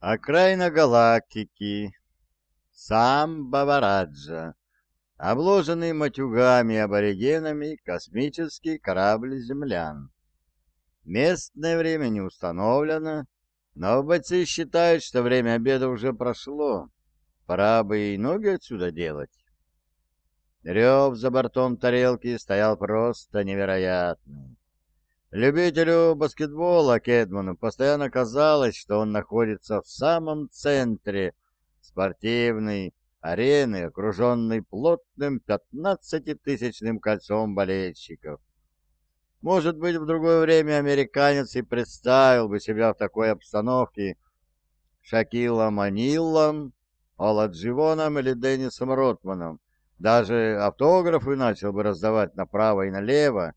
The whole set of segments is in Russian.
Окраина галактики. Сам Бавараджа. Обложенный матюгами-аборигенами космический корабль землян. Местное время не установлено, но бойцы считают, что время обеда уже прошло. Пора бы и ноги отсюда делать. Рев за бортом тарелки стоял просто невероятный. Любителю баскетбола Кедману постоянно казалось, что он находится в самом центре спортивной арены, окруженной плотным пятнадцатитысячным кольцом болельщиков. Может быть, в другое время американец и представил бы себя в такой обстановке Шакилом Аниллом, Оладживоном или Деннисом Ротманом. Даже автографы начал бы раздавать направо и налево.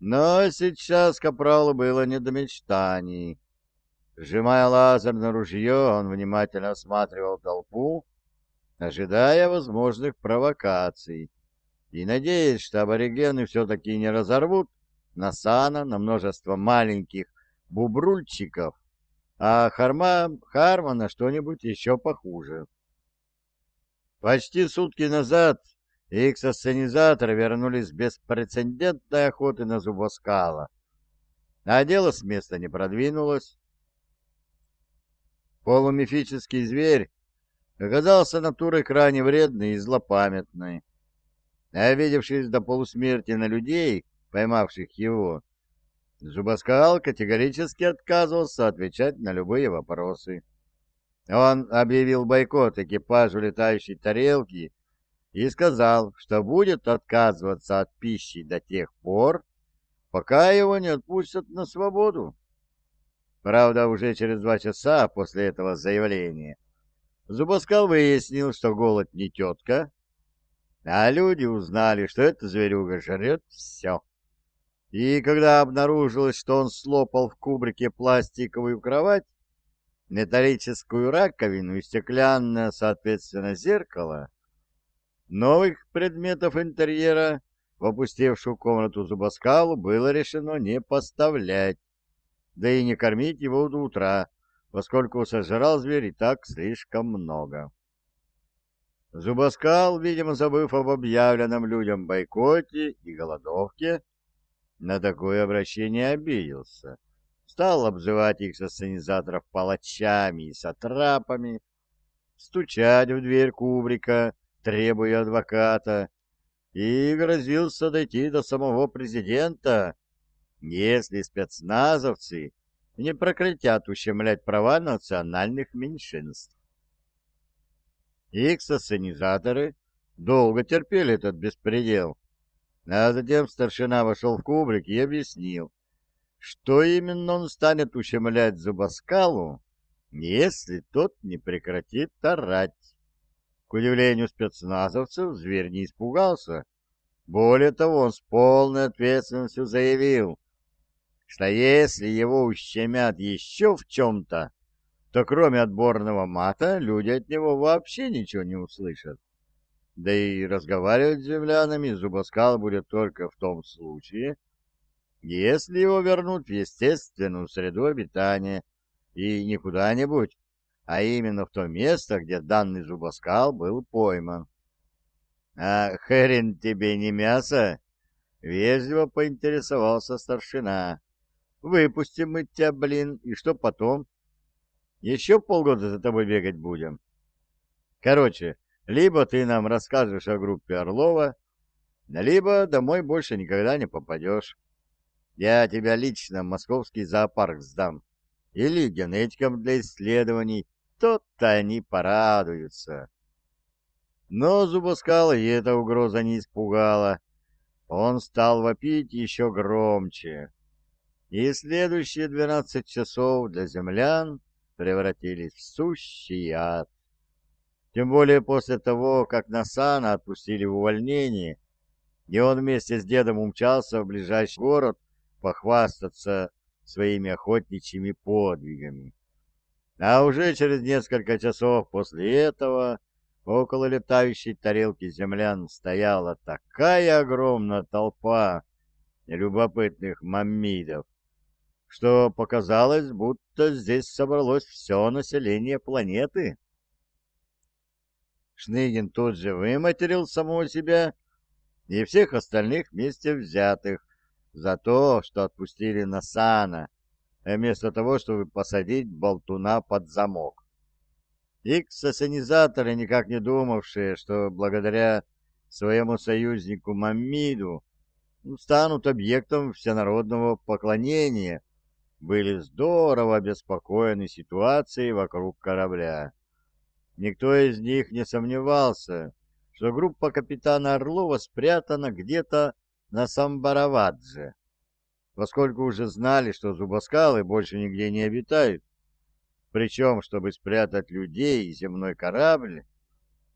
Но сейчас Капралу было не до мечтаний. Сжимая лазерное ружье, он внимательно осматривал толпу, ожидая возможных провокаций и надеясь, что аборигены все-таки не разорвут Насана на множество маленьких бубрульчиков, а Харма, Хармана что-нибудь еще похуже. Почти сутки назад иксосценизаторы вернулись с беспрецедентной охоты на зубоскала, а дело с места не продвинулось. Полумифический зверь оказался натурой крайне вредной и злопамятной, Обидевшись до полусмерти на людей, поймавших его, Зубаскал категорически отказывался отвечать на любые вопросы. Он объявил бойкот экипажу летающей тарелки и сказал, что будет отказываться от пищи до тех пор, пока его не отпустят на свободу. Правда, уже через два часа после этого заявления Зубаскал выяснил, что голод не тетка, а люди узнали, что эта зверюга жрет все. И когда обнаружилось, что он слопал в кубрике пластиковую кровать, металлическую раковину и стеклянное, соответственно, зеркало, новых предметов интерьера в опустевшую комнату Зубаскалу было решено не поставлять, да и не кормить его до утра, поскольку сожрал зверь и так слишком много. Зубоскал, видимо, забыв об объявленном людям бойкоте и голодовке, на такое обращение обиделся. Стал обзывать их сценизаторов палачами и сатрапами, стучать в дверь кубрика, требуя адвоката, и грозился дойти до самого президента, если спецназовцы не прекратят ущемлять права национальных меньшинств. Иксосценизаторы долго терпели этот беспредел, а затем старшина вошел в кубрик и объяснил, что именно он станет ущемлять зубоскалу, если тот не прекратит орать. К удивлению спецназовцев, зверь не испугался. Более того, он с полной ответственностью заявил, что если его ущемят еще в чем-то, то кроме отборного мата люди от него вообще ничего не услышат. Да и разговаривать с землянами Зубоскал будет только в том случае, если его вернут в естественную среду обитания и не куда-нибудь, а именно в то место, где данный Зубоскал был пойман. «А хрен тебе не мясо?» — вежливо поинтересовался старшина. «Выпустим мы тебя, блин, и что потом?» Еще полгода за тобой бегать будем. Короче, либо ты нам расскажешь о группе Орлова, либо домой больше никогда не попадешь. Я тебя лично в московский зоопарк сдам. Или генетикам для исследований. То-то они порадуются. Но Зубоскала и эта угроза не испугала. Он стал вопить еще громче. И следующие двенадцать часов для землян превратились в сущий ад. Тем более после того, как Насана отпустили в увольнение, и он вместе с дедом умчался в ближайший город похвастаться своими охотничьими подвигами. А уже через несколько часов после этого около летающей тарелки землян стояла такая огромная толпа любопытных маммидов, что показалось, будто здесь собралось все население планеты. Шныгин тут же выматерил самого себя и всех остальных вместе взятых за то, что отпустили Насана, вместо того, чтобы посадить болтуна под замок. Икс-ассенизаторы, никак не думавшие, что благодаря своему союзнику Мамиду станут объектом всенародного поклонения, были здорово обеспокоены ситуацией вокруг корабля. Никто из них не сомневался, что группа капитана Орлова спрятана где-то на Самбаравадзе, поскольку уже знали, что зубоскалы больше нигде не обитают. Причем, чтобы спрятать людей и земной корабль,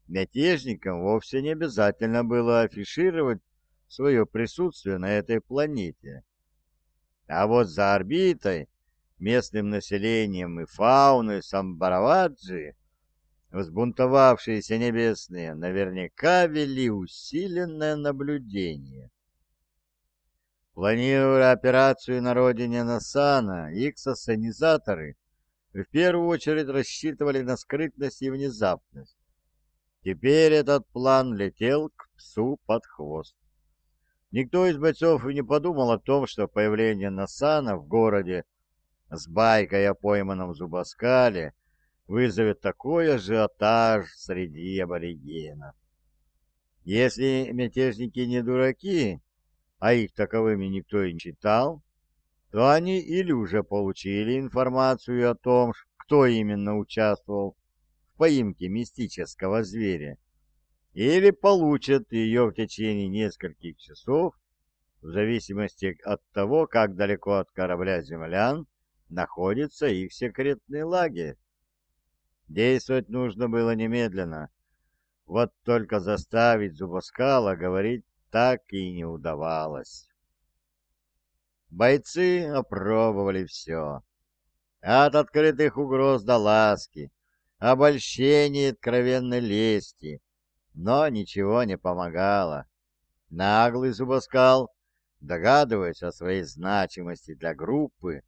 мятежникам вовсе не обязательно было афишировать свое присутствие на этой планете. А вот за орбитой, местным населением и фауной Самбараваджи, взбунтовавшиеся небесные наверняка вели усиленное наблюдение. Планируя операцию на родине Насана, иксосанизаторы в первую очередь рассчитывали на скрытность и внезапность. Теперь этот план летел к псу под хвост. Никто из бойцов и не подумал о том, что появление Насана в городе с байкой о пойманном зубоскале вызовет такой ажиотаж среди аборигенов. Если мятежники не дураки, а их таковыми никто и не читал, то они или уже получили информацию о том, кто именно участвовал в поимке мистического зверя, или получат ее в течение нескольких часов, в зависимости от того, как далеко от корабля землян находится их секретный лагерь. Действовать нужно было немедленно. Вот только заставить Зубоскала говорить так и не удавалось. Бойцы опробовали все. От открытых угроз до ласки, обольщения и откровенной лести — но ничего не помогало. Наглый зубоскал, догадываясь о своей значимости для группы,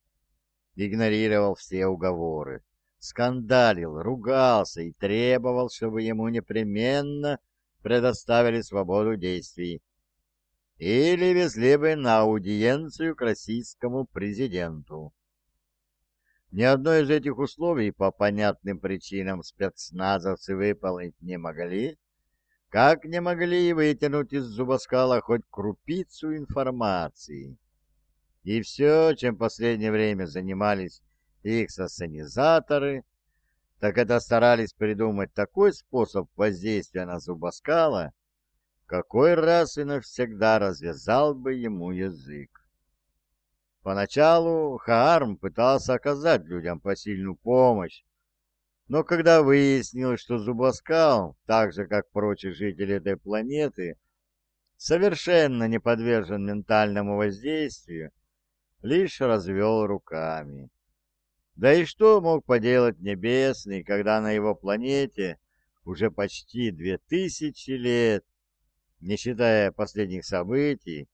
игнорировал все уговоры, скандалил, ругался и требовал, чтобы ему непременно предоставили свободу действий или везли бы на аудиенцию к российскому президенту. Ни одно из этих условий по понятным причинам спецназовцы выполнить не могли, как не могли вытянуть из зубоскала хоть крупицу информации. И все, чем последнее время занимались их сассанизаторы, так это старались придумать такой способ воздействия на зубоскала, какой раз и навсегда развязал бы ему язык. Поначалу Хаарм пытался оказать людям посильную помощь, но когда выяснилось, что Зубоскал, так же как прочие жители этой планеты, совершенно не подвержен ментальному воздействию, лишь развел руками. Да и что мог поделать Небесный, когда на его планете уже почти две тысячи лет, не считая последних событий,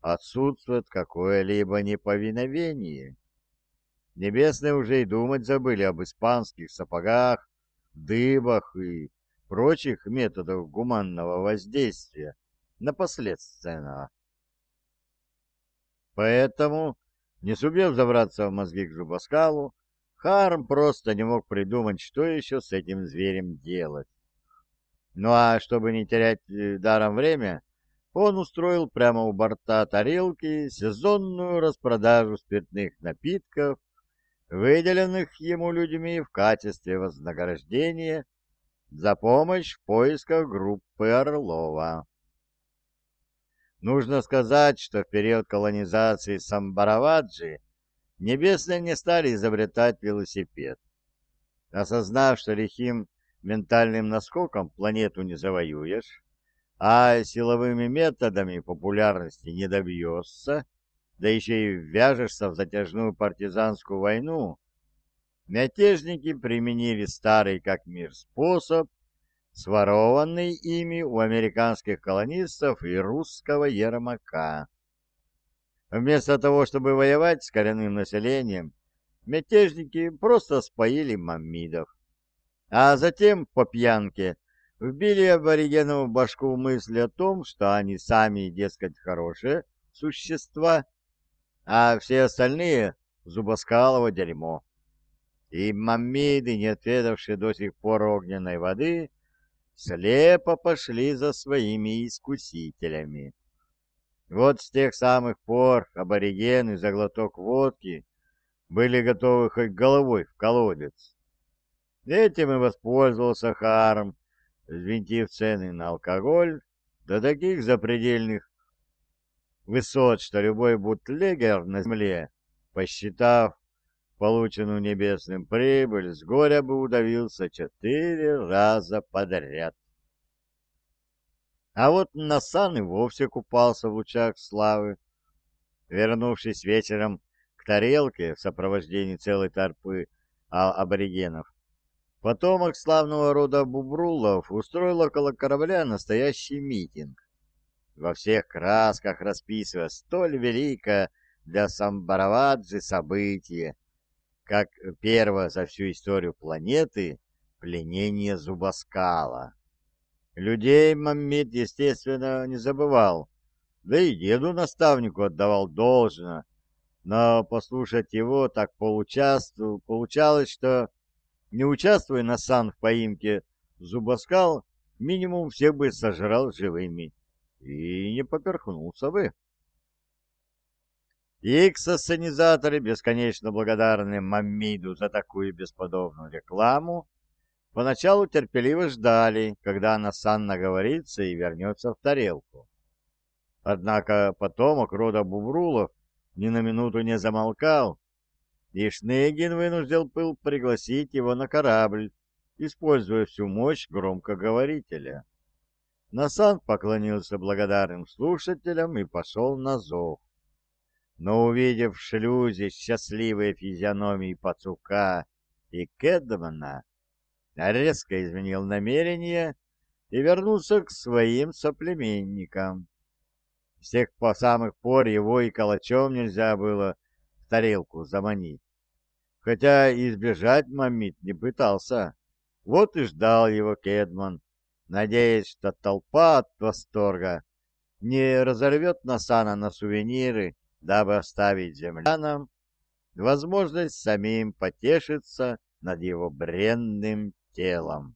отсутствует какое-либо неповиновение? Небесные уже и думать забыли об испанских сапогах, дыбах и прочих методах гуманного воздействия на последственного. Поэтому, не сумев забраться в мозги к зубоскалу, Харм просто не мог придумать, что еще с этим зверем делать. Ну а чтобы не терять э, даром время, он устроил прямо у борта тарелки сезонную распродажу спиртных напитков выделенных ему людьми в качестве вознаграждения за помощь в поисках группы Орлова. Нужно сказать, что в период колонизации Самбараваджи небесные не стали изобретать велосипед. Осознав, что лихим ментальным наскоком планету не завоюешь, а силовыми методами популярности не добьешься, да еще и ввяжешься в затяжную партизанскую войну, мятежники применили старый как мир способ, сворованный ими у американских колонистов и русского ермака. Вместо того, чтобы воевать с коренным населением, мятежники просто споили маммидов. А затем, по пьянке, вбили аборигенов в башку мысли о том, что они сами, дескать, хорошие существа, а все остальные — зубоскалово дерьмо. И маммиды, не отведавшие до сих пор огненной воды, слепо пошли за своими искусителями. Вот с тех самых пор аборигены за глоток водки были готовы хоть головой в колодец. Этим и воспользовался Харм, взвинтив цены на алкоголь до таких запредельных высот, что любой бутлегер на земле, посчитав полученную небесным прибыль, с горя бы удавился четыре раза подряд. А вот Насан и вовсе купался в лучах славы. Вернувшись вечером к тарелке в сопровождении целой толпы аборигенов, потомок славного рода Бубрулов устроил около корабля настоящий митинг. Во всех красках расписывая столь великое для Самбараваджи событие, как первое за всю историю планеты пленение зубоскала. Людей Маммит, естественно, не забывал, да и деду-наставнику отдавал должно, но послушать его так получалось, что не участвуя на сан в поимке, зубоскал минимум всех бы сожрал живыми и не поперхнулся бы. Икс-ассенизаторы, бесконечно благодарны Маммиду за такую бесподобную рекламу, поначалу терпеливо ждали, когда Насан наговорится и вернется в тарелку. Однако потомок рода Бубрулов ни на минуту не замолкал, и Шнегин вынужден был пригласить его на корабль, используя всю мощь громкоговорителя. Насан поклонился благодарным слушателям и пошел на зов. Но увидев в шлюзе счастливые физиономии Пацука и Кэдмана, резко изменил намерение и вернулся к своим соплеменникам. С тех по самых пор его и калачом нельзя было в тарелку заманить. Хотя избежать мамит не пытался. Вот и ждал его Кедман, надеясь, что толпа от восторга не разорвет Насана на сувениры, дабы оставить землянам возможность самим потешиться над его бренным телом.